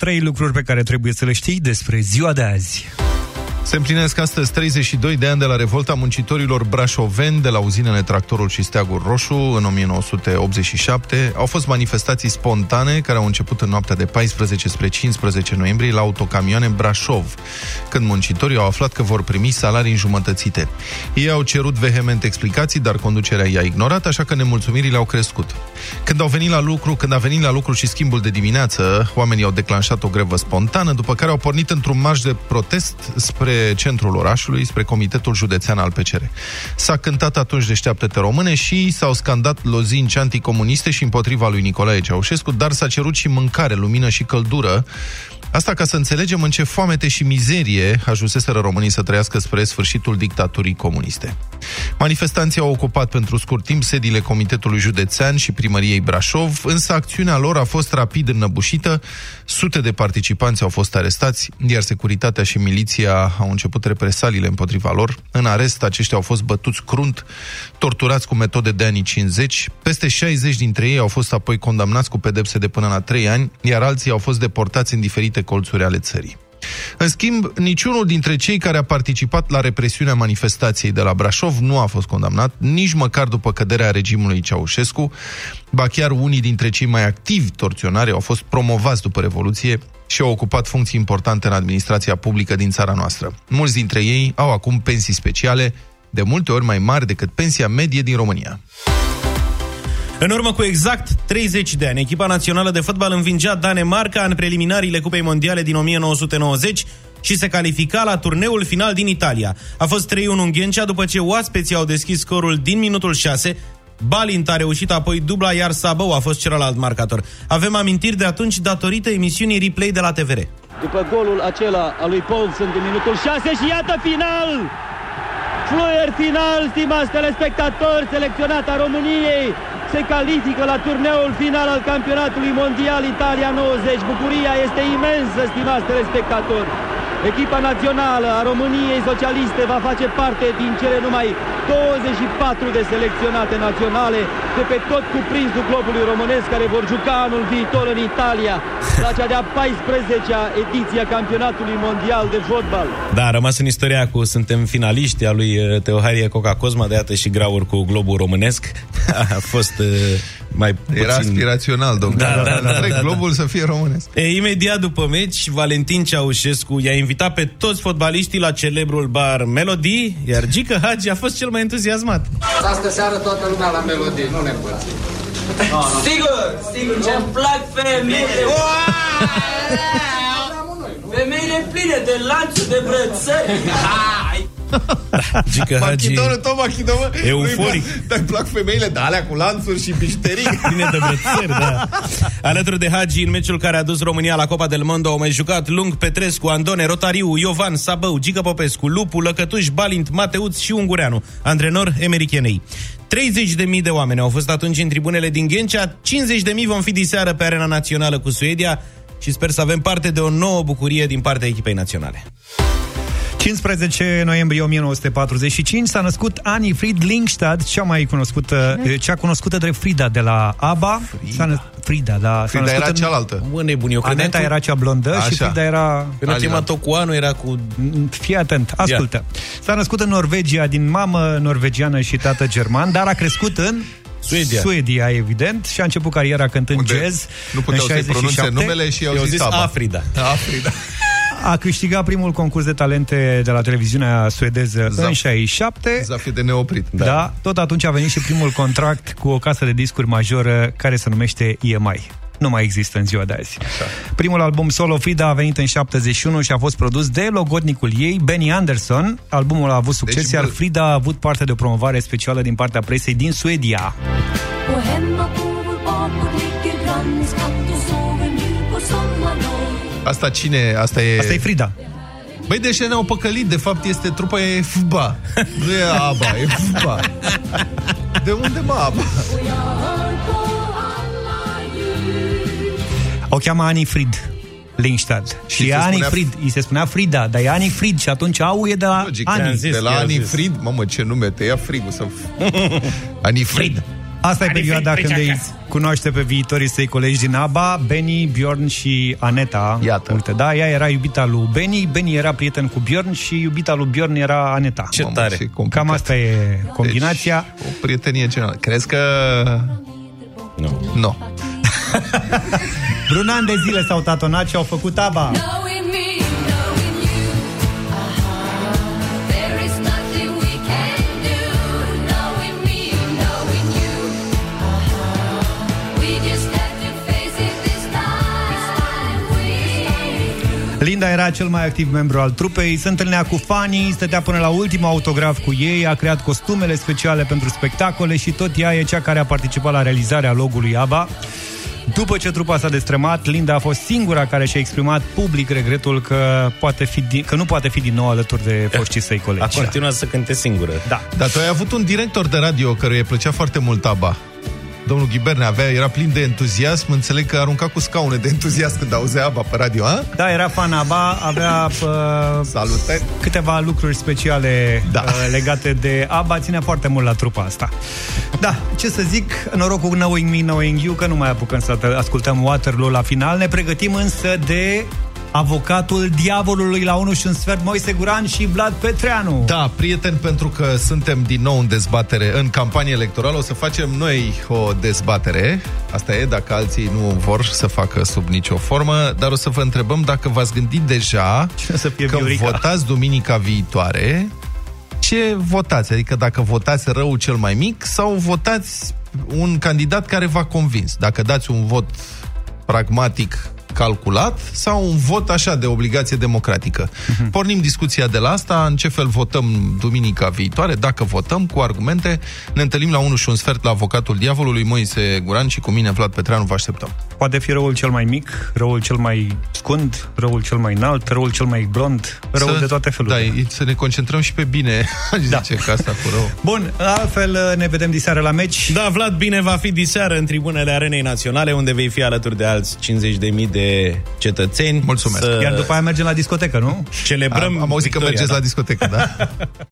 Trei lucruri pe care trebuie să le știi despre ziua de azi. Se împlinesc astăzi 32 de ani de la revolta muncitorilor brașoveni de la uzinele Tractorul și Steagul Roșu în 1987. Au fost manifestații spontane care au început în noaptea de 14 spre 15 noiembrie la autocamioane Brașov, când muncitorii au aflat că vor primi salarii înjumătățite. Ei au cerut vehement explicații, dar conducerea i-a ignorat, așa că nemulțumirile au crescut. Când au venit la lucru, când a venit la lucru și schimbul de dimineață, oamenii au declanșat o grevă spontană, după care au pornit într-un marș de protest spre centrul orașului, spre Comitetul Județean al PCR. S-a cântat atunci Deșteaptă-te române și s-au scandat lozinci anticomuniste și împotriva lui Nicolae Ceaușescu, dar s-a cerut și mâncare, lumină și căldură Asta ca să înțelegem în ce foamete și mizerie ajunseseră românii să trăiască spre sfârșitul dictaturii comuniste. Manifestanții au ocupat pentru scurt timp sediile Comitetului Județean și Primăriei Brașov, însă acțiunea lor a fost rapid înnăbușită, sute de participanți au fost arestați, iar securitatea și miliția au început represaliile împotriva lor. În arest, aceștia au fost bătuți crunt, torturați cu metode de anii 50, peste 60 dintre ei au fost apoi condamnați cu pedepse de până la 3 ani, iar alții au fost deportați în diferite colțuri ale țării. În schimb, niciunul dintre cei care a participat la represiunea manifestației de la Brașov nu a fost condamnat, nici măcar după căderea regimului Ceaușescu, ba chiar unii dintre cei mai activi torționari au fost promovați după Revoluție și au ocupat funcții importante în administrația publică din țara noastră. Mulți dintre ei au acum pensii speciale, de multe ori mai mari decât pensia medie din România. În urmă cu exact 30 de ani, echipa națională de fotbal învingea Danemarca în preliminariile Cupei Mondiale din 1990 și se califica la turneul final din Italia. A fost 3-1 în Ghencea după ce oaspeții au deschis scorul din minutul 6, Balint a reușit apoi dubla, iar Sabău a fost celălalt marcator. Avem amintiri de atunci datorită emisiunii replay de la TVR. După golul acela al lui Paulsen din minutul 6 și iată final! Fluier final, stimați telespectatori, selecționat a României, se califică la turneul final al campionatului mondial Italia 90. Bucuria este imensă, stimați telespectatori. Echipa națională a României Socialiste va face parte din cele numai 24 de selecționate naționale de pe tot cuprinsul globului românesc care vor juca anul viitor în Italia la cea de-a 14-a ediție a campionatului mondial de fotbal. Da, a rămas în istoria cu suntem finaliști a lui uh, Teoharie Coca Cosma, de iată și graur cu globul românesc. A fost uh, mai puțin... Era aspirațional, domnule. Da, da, da, da, da, globul să fie românesc. E, imediat după meci, Valentin Ceaușescu i-a invitat pe toți fotbaliștii la celebrul bar Melody, iar Gică Hagi a fost cel mai entuziasmat. Astă seară toată lumea la melodie, nu ne păți. Sigur, sigur, ce-mi plac femeile. Femeile pline de lanțuri de brățări. Gică Hagi... Machidonul, tot machidonul. Euforic. Dar îmi plac femeile de alea cu lanțuri și bișterii. Bine de brățări, da. Alături de Hagi, în meciul care a dus România la Copa del Mondo, au mai jucat Lung, Petrescu, Andone, Rotariu, Iovan, Sabău, Gică Popescu, Lupu, Lăcătuș, Balint, Mateuț și Ungureanu. Antrenor Emerichenei. 30.000 de oameni au fost atunci în tribunele din Ghencea, 50.000 vom fi diseară pe arena națională cu Suedia și sper să avem parte de o nouă bucurie din partea echipei naționale. 15 noiembrie 1945 s-a născut Annie Fried Lingstad, cea mai cunoscută, cea cunoscută drept Frida de la ABBA. Frida, s-a nă... Frida da. S-a Frida era în... cealaltă. Mă, nebun, eu credeam Aneta că... era cea blondă Așa. și Frida era... Când a chemat-o cu anul, era cu... Fii atent, ascultă. S-a născut în Norvegia din mamă norvegiană și tată german, dar a crescut în Suedia. Suedia, evident, și a început cariera cântând Unde jazz Nu puteau în să-i pronunțe 67. numele și i-au Eu zis, zis Aba. Afrida. Afrida. A câștigat primul concurs de talente de la televiziunea suedeză Zaf. în 67. Zafie de neoprit. Da. da, tot atunci a venit și primul contract cu o casă de discuri majoră care se numește EMI. Nu mai există în ziua de azi. Așa. Primul album solo Frida a venit în 71 și a fost produs de logodnicul ei, Benny Anderson. Albumul a avut succes, Deci, iar bă- Frida a avut parte de o promovare specială din partea presei din Suedia. Och Asta cine? Asta e... Asta e Frida. Băi, deși ne-au păcălit, de fapt este trupa e FBA. Nu e ABA, e FBA. De unde mă ABA? O cheamă Annie Fried. Lindstad. Și, se și Annie spunea- Fried, îi se spunea Frida, dar e Annie Fried și atunci au e de la Logic, Annie. ți-am zis. de la i-am Ani zis. Frid, mamă, ce nume, te ia frigul să... Ani Frid. Asta e Care perioada vrei, când treci îi acasă. cunoaște pe viitorii săi colegi din ABBA, Benny, Bjorn și Aneta. Iată. Uite, da, ea era iubita lui Benny, Benny era prieten cu Bjorn și iubita lui Bjorn era Aneta. Ce Mamă, tare. ce complicat. Cam asta e combinația. Deci, o prietenie generală. Crezi că... Nu. Nu. Vreun an de zile s-au tatonat și au făcut ABBA. Knowing Linda era cel mai activ membru al trupei, se întâlnea cu fanii, stătea până la ultimul autograf cu ei, a creat costumele speciale pentru spectacole și tot ea e cea care a participat la realizarea logului ABBA. După ce trupa s-a destrămat, Linda a fost singura care și-a exprimat public regretul că, poate fi din, că nu poate fi din nou alături de foștii săi A colegi. continuat să cânte singură. Da. Dar tu ai avut un director de radio căruia îi plăcea foarte mult ABBA. Domnul Ghiberne avea, era plin de entuziasm, înțeleg că arunca cu scaune de entuziasm când auzea ABBA pe radio, a? Da, era fan ABBA, avea uh, Salutări! câteva lucruri speciale Da. uh, legate de ABBA, ținea foarte mult la trupa asta. Da, ce să zic, noroc cu Knowing Me, Knowing You, că nu mai apucăm să ascultăm Waterloo la final, ne pregătim însă de avocatul diavolului la 1 și un sfert, Moise Guran și Vlad Petreanu. Da, prieteni, pentru că suntem din nou în dezbatere, în campanie electorală, o să facem noi o dezbatere. Asta e, dacă alții nu vor să facă sub nicio formă, dar o să vă întrebăm dacă v-ați gândit deja Cine să fie că Viorica? votați duminica viitoare, ce votați? Adică dacă votați răul cel mai mic sau votați un candidat care v-a convins? Dacă dați un vot pragmatic calculat sau un vot așa de obligație democratică. Mhm. Pornim discuția de la asta, în ce fel votăm duminica viitoare, dacă votăm cu argumente, ne întâlnim la 1 și un sfert la avocatul diavolului Moise Guran și cu mine Vlad Petreanu vă așteptăm. Poate fi răul cel mai mic, răul cel mai scund, răul cel mai înalt, răul cel mai blond, răul Să- de toate felurile. Da, e- să ne concentrăm și pe bine, aș Da. zice că asta cu rău. Bun, altfel ne vedem diseară la meci. Da, Vlad, bine va fi diseară în tribunele Arenei Naționale, unde vei fi alături de alți 50.000 de cetățeni. Mulțumesc. Să Iar după aia mergem la discotecă, nu? celebrăm Am, am auzit că victoria, mergeți da. la discotecă, da?